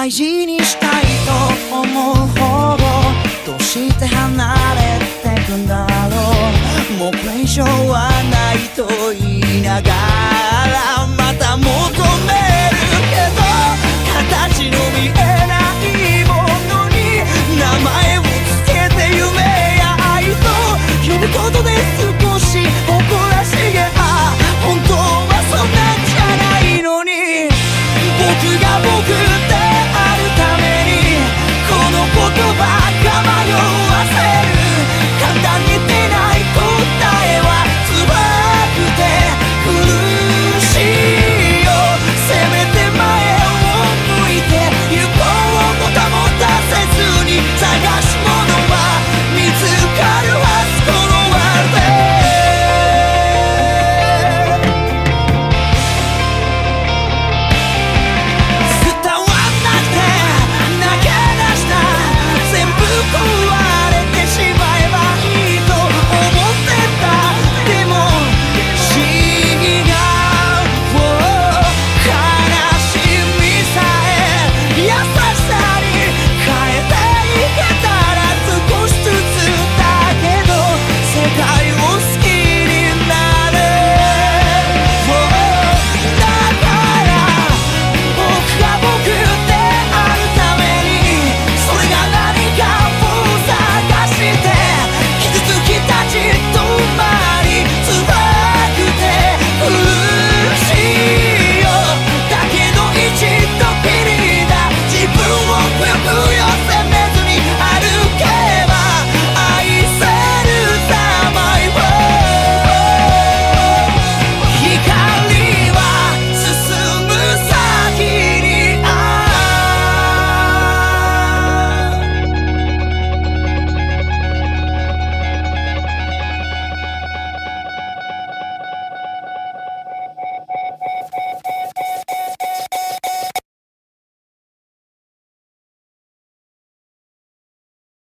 大事にしたいと思うほどどうして離れてくんだろうもうこれ以上はないと言いながら